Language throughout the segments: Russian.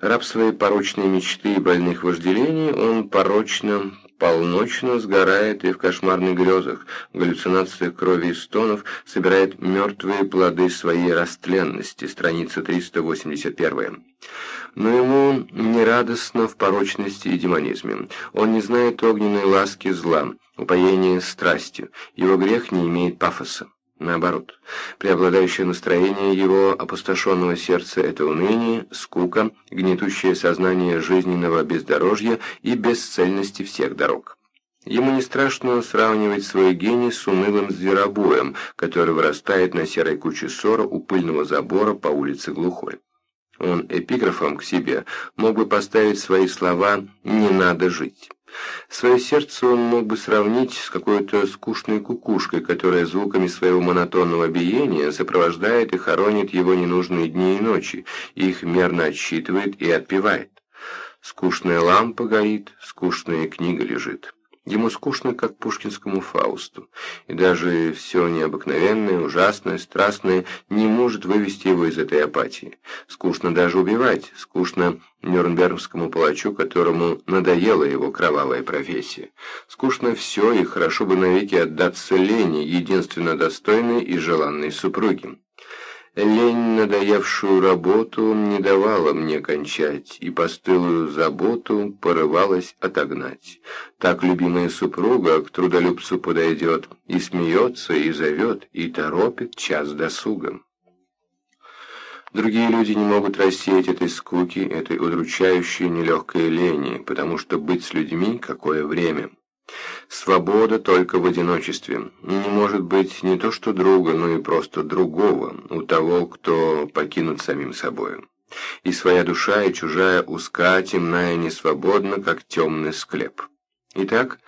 Раб своей порочной мечты и больных вожделений, он порочно, полночно сгорает и в кошмарных грезах, в галлюцинациях крови и стонов собирает мертвые плоды своей растленности, страница 381. Но ему не радостно в порочности и демонизме. Он не знает огненной ласки зла, упоения страстью, его грех не имеет пафоса. Наоборот, преобладающее настроение его опустошенного сердца – это уныние, скука, гнетущее сознание жизненного бездорожья и бесцельности всех дорог. Ему не страшно сравнивать свой гений с унылым зверобоем, который вырастает на серой куче ссора у пыльного забора по улице Глухой. Он эпиграфом к себе мог бы поставить свои слова «не надо жить». Свое сердце он мог бы сравнить с какой-то скучной кукушкой, которая звуками своего монотонного биения сопровождает и хоронит его ненужные дни и ночи, их мерно отсчитывает и отпевает. Скучная лампа горит, скучная книга лежит. Ему скучно, как пушкинскому Фаусту, и даже все необыкновенное, ужасное, страстное не может вывести его из этой апатии. Скучно даже убивать, скучно нюрнбергскому палачу, которому надоела его кровавая профессия. Скучно все, и хорошо бы навеки отдаться лени, единственно достойной и желанной супруге. Лень, надоевшую работу, не давала мне кончать, и постылую заботу порывалась отогнать. Так любимая супруга к трудолюбцу подойдет, и смеется, и зовет, и торопит час досугом. Другие люди не могут рассеять этой скуки, этой удручающей нелегкой лени, потому что быть с людьми какое время. Свобода только в одиночестве. Не может быть не то что друга, но и просто другого, у того, кто покинут самим собою. И своя душа, и чужая узка, темная, несвободна, как темный склеп. Итак,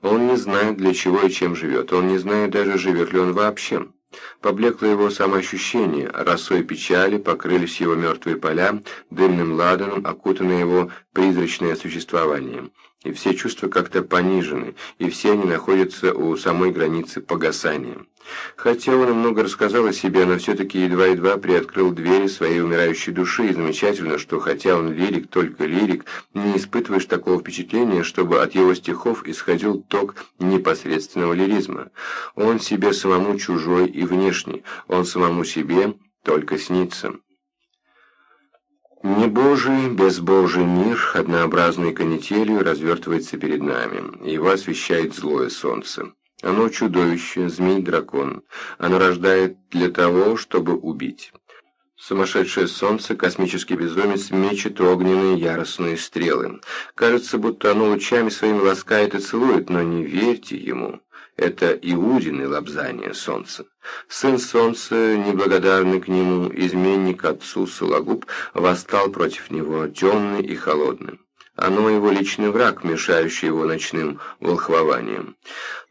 он не знает, для чего и чем живет, он не знает даже, живет ли он вообще. Поблекло его самоощущение, росой печали покрылись его мертвые поля, дымным ладаном окутано его призрачное существование и все чувства как-то понижены, и все они находятся у самой границы погасания. Хотя он много рассказал о себе, но все-таки едва-едва приоткрыл двери своей умирающей души, и замечательно, что хотя он лирик, только лирик, не испытываешь такого впечатления, чтобы от его стихов исходил ток непосредственного лиризма. Он себе самому чужой и внешний, он самому себе только снится. Небожий, безбожий мир, однообразной канителью, развертывается перед нами. Его освещает злое солнце. Оно чудовище, змей-дракон. Оно рождает для того, чтобы убить. Сумасшедшее солнце, космический безумец, мечет огненные яростные стрелы. Кажется, будто оно лучами своими ласкает и целует, но не верьте ему. Это Иудины лобзание солнца. Сын солнца, неблагодарный к нему, изменник отцу Сологуб, восстал против него, темный и холодный. Оно его личный враг, мешающий его ночным волхвованием.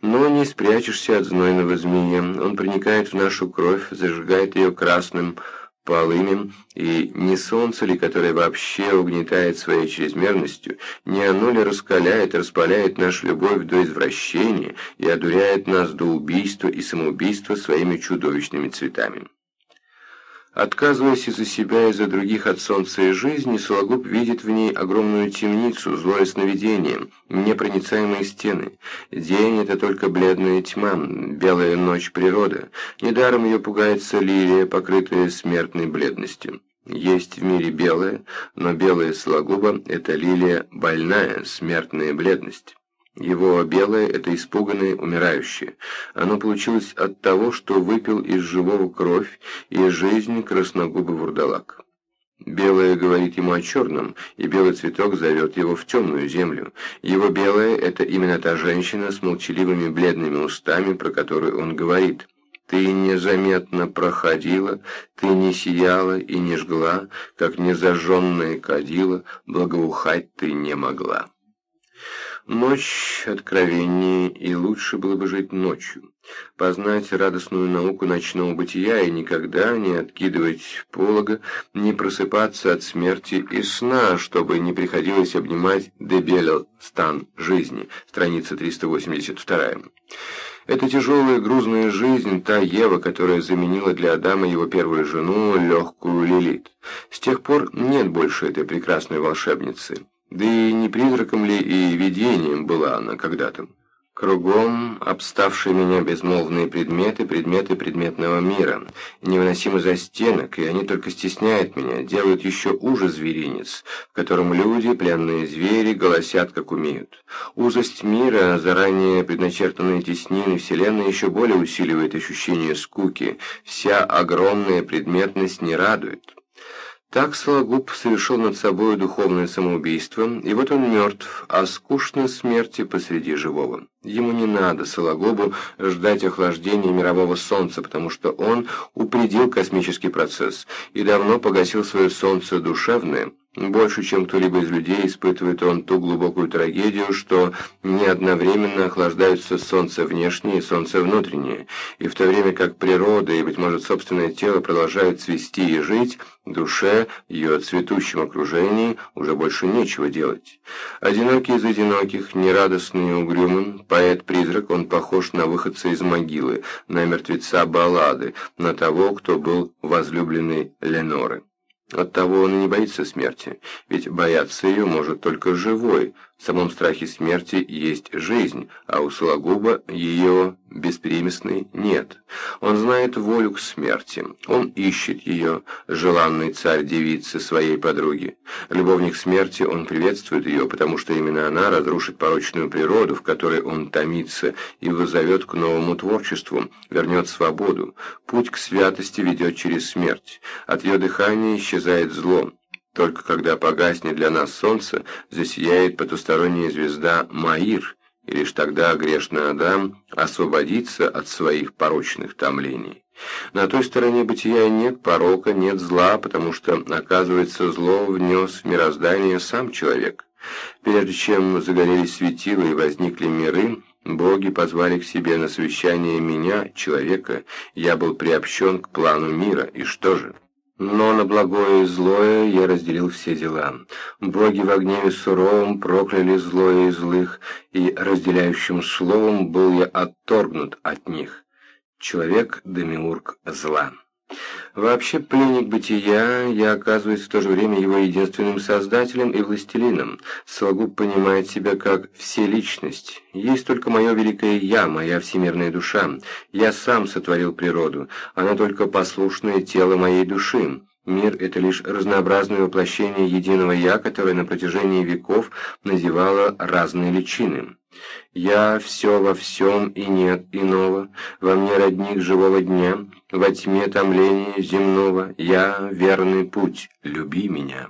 Но не спрячешься от знойного змея, он проникает в нашу кровь, зажигает ее красным, полымем, и не солнце ли, которое вообще угнетает своей чрезмерностью, не оно ли раскаляет, распаляет нашу любовь до извращения и одуряет нас до убийства и самоубийства своими чудовищными цветами. Отказываясь из-за себя и за других от солнца и жизни, Сологуб видит в ней огромную темницу, злое сновидение, непроницаемые стены. День — это только бледная тьма, белая ночь природа. Недаром ее пугается лилия, покрытая смертной бледностью. Есть в мире белая, но белая Сологуба — это лилия больная, смертная бледность. Его белое – это испуганное, умирающее. Оно получилось от того, что выпил из живого кровь и жизнь красногубый вурдалак. Белое говорит ему о черном, и белый цветок зовет его в темную землю. Его белое – это именно та женщина с молчаливыми бледными устами, про которую он говорит. Ты незаметно проходила, ты не сияла и не жгла, как незажженная кадила, благоухать ты не могла. Ночь откровеннее, и лучше было бы жить ночью. Познать радостную науку ночного бытия и никогда не откидывать полога, не просыпаться от смерти и сна, чтобы не приходилось обнимать дебелел стан жизни, страница 382. Это тяжелая грузная жизнь, та Ева, которая заменила для Адама его первую жену, легкую Лилит. С тех пор нет больше этой прекрасной волшебницы. Да и не призраком ли и видением была она когда-то. Кругом обставшие меня безмолвные предметы, предметы предметного мира, невыносимо застенок, и они только стесняют меня, делают еще уже зверинец, в котором люди, пленные звери, голосят, как умеют. Узость мира, заранее предначертанные теснины Вселенной еще более усиливает ощущение скуки, вся огромная предметность не радует. Так Сологуб совершил над собой духовное самоубийство, и вот он мертв, а скучно смерти посреди живого. Ему не надо, Сологубу, ждать охлаждения мирового солнца, потому что он упредил космический процесс и давно погасил свое солнце душевное, больше, чем кто-либо из людей, испытывает он ту глубокую трагедию, что не одновременно охлаждаются солнце внешнее и солнце внутреннее, и в то время как природа и, быть может, собственное тело продолжают цвести и жить, душе, ее цветущем окружении, уже больше нечего делать. Одинокий из одиноких, нерадостный и угрюмым, поэт-призрак, он похож на выходца из могилы, на мертвеца баллады, на того, кто был возлюбленный Леноры. Оттого он и не боится смерти, ведь бояться ее может только живой. В самом страхе смерти есть жизнь, а у Сологуба ее беспримесной нет. Он знает волю к смерти, он ищет ее, желанный царь девицы своей подруги. Любовник смерти, он приветствует ее, потому что именно она разрушит порочную природу, в которой он томится, и вызовет к новому творчеству, вернет свободу. Путь к святости ведет через смерть. От ее дыхания исчезает зло. Только когда погаснет для нас солнце, засияет потусторонняя звезда Маир, и лишь тогда грешный Адам освободится от своих порочных томлений. На той стороне бытия нет порока, нет зла, потому что, оказывается, зло внес в мироздание сам человек. Прежде чем загорелись светила и возникли миры, боги позвали к себе на совещание меня, человека, я был приобщен к плану мира, и что же? Но на благое и злое я разделил все дела. Боги в гневе суровом прокляли злое и злых, и разделяющим словом был я отторгнут от них. Человек – демиург зла. Вообще, пленник бытия, я оказываюсь в то же время его единственным создателем и властелином. Сологуб понимает себя как вселичность. Есть только мое великое «я», моя всемирная душа. Я сам сотворил природу, она только послушное тело моей души. Мир – это лишь разнообразное воплощение единого «я», которое на протяжении веков называло разные личины. Я все во всем и нет иного, во мне родник живого дня, во тьме томления земного, я верный путь, люби меня.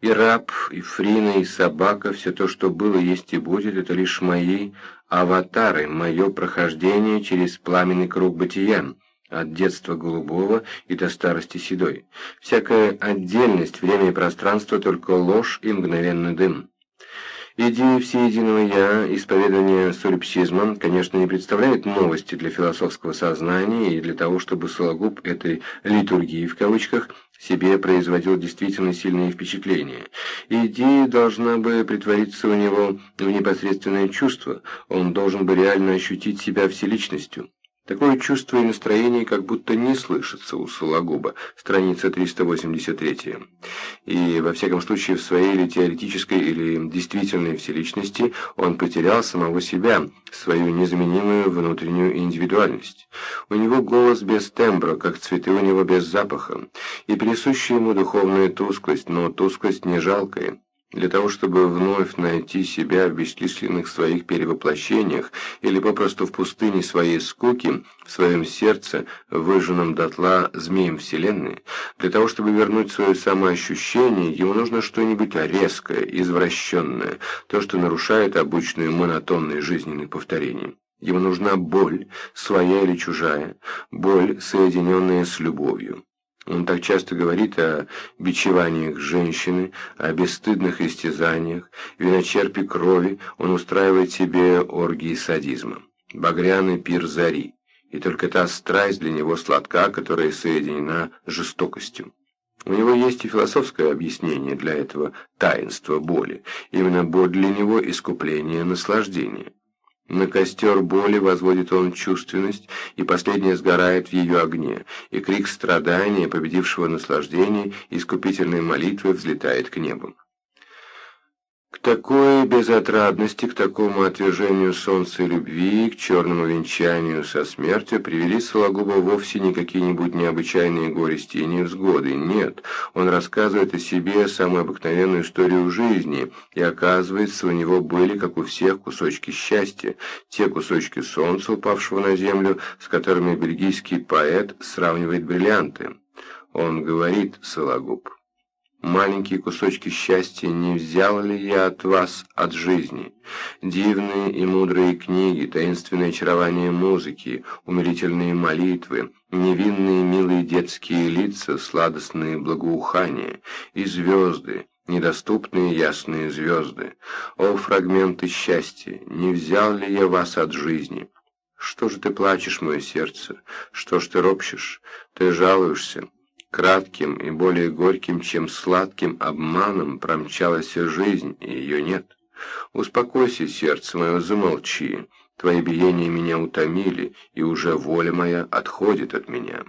И раб, и фрина, и собака, все то, что было, есть и будет, это лишь мои аватары, мое прохождение через пламенный круг бытия, от детства голубого и до старости седой. Всякая отдельность, время и пространство, только ложь и мгновенный дым. Идея всеединого «я», исповедание солипсизма, конечно, не представляет новости для философского сознания и для того, чтобы Сологуб этой «литургии» в кавычках себе производил действительно сильные впечатления. Идея должна бы притвориться у него в непосредственное чувство, он должен бы реально ощутить себя вселичностью. Такое чувство и настроение как будто не слышится у Сологуба, страница 383. И, во всяком случае, в своей или теоретической, или действительной вселичности он потерял самого себя, свою незаменимую внутреннюю индивидуальность. У него голос без тембра, как цветы у него без запаха, и присущая ему духовная тусклость, но тусклость не жалкая. Для того, чтобы вновь найти себя в бесчисленных своих перевоплощениях или попросту в пустыне своей скуки, в своем сердце, выжженном дотла змеем Вселенной, для того, чтобы вернуть свое самоощущение, ему нужно что-нибудь резкое, извращенное, то, что нарушает обычную монотонность жизненных повторений. Ему нужна боль, своя или чужая, боль, соединенная с любовью. Он так часто говорит о бичеваниях женщины, о бесстыдных истязаниях, виночерпе крови, он устраивает себе оргии садизма. Багряный пир зари, и только та страсть для него сладка, которая соединена жестокостью. У него есть и философское объяснение для этого таинства боли. Именно боль для него – искупление наслаждения. На костер боли возводит он чувственность, и последняя сгорает в ее огне, и крик страдания, победившего наслаждение, искупительной молитвы взлетает к небу. К такой безотрадности, к такому отвержению солнца и любви, к черному венчанию со смертью привели Сологуба вовсе не какие-нибудь необычайные горести и невзгоды. Нет, он рассказывает о себе самую обыкновенную историю жизни, и оказывается, у него были, как у всех, кусочки счастья, те кусочки солнца, упавшего на землю, с которыми бельгийский поэт сравнивает бриллианты. Он говорит, Сологуб маленькие кусочки счастья не взял ли я от вас, от жизни? Дивные и мудрые книги, таинственное очарование музыки, умилительные молитвы, невинные милые детские лица, сладостные благоухания и звезды, недоступные ясные звезды. О, фрагменты счастья, не взял ли я вас от жизни? Что же ты плачешь, мое сердце? Что ж ты ропщешь? Ты жалуешься? Кратким и более горьким, чем сладким обманом промчалась жизнь, и ее нет. Успокойся, сердце мое, замолчи. Твои биения меня утомили, и уже воля моя отходит от меня».